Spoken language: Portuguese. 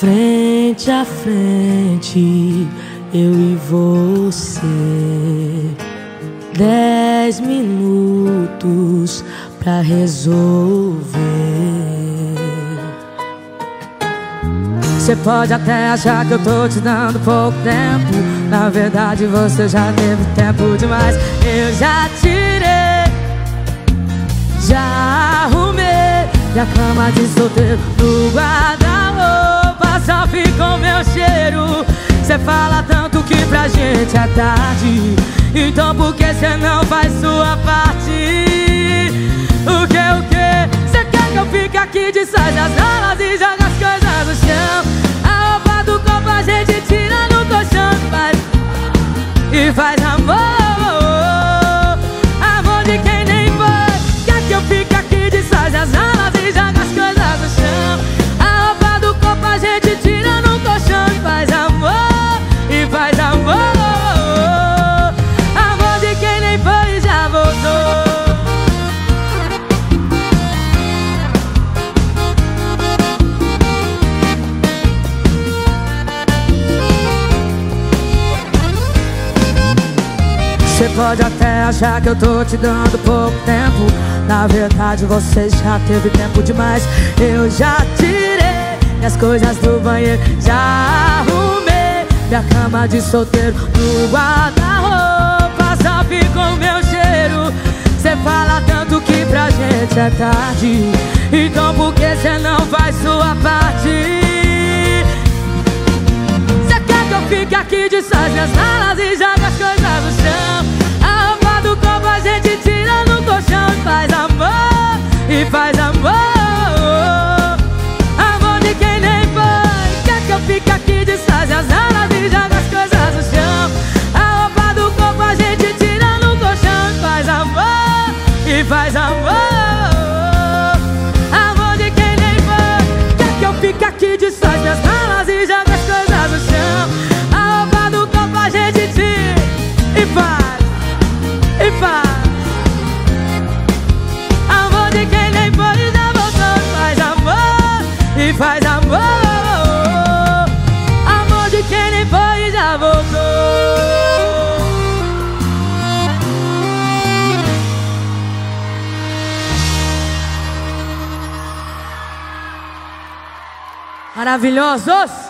Frente a frente, eu e você. Dez minutos pra resolver. Você pode até achar que eu tô te dando pouco tempo. Na verdade, você já teve tempo demais. Eu já tirei, já arrumei. E a cama de solteiro no guarda-roupa só ficou meu cheiro Cê fala tanto que pra gente é tarde Então por que cê não faz sua parte? Você pode até achar que eu tô te dando pouco tempo. Na verdade você já teve tempo demais. Eu já tirei minhas coisas do banheiro Já arrumei minha cama de solteiro. No guarda-roupa só ficou meu cheiro. Cê fala tanto que pra gente é tarde. Então por que cê não faz sua parte? Cê quer que eu fique aqui de suas minhas malas e jogue as coisas no chão faz amor Amor. De quem nem foi Quer que eu fique aqui de sósia as alas e joga as coisas no chão. A roupa do corpo a gente tira no colchão e faz amor E faz amor Amor faz amor Amor de quem nem foi já voltou Maravilhosos!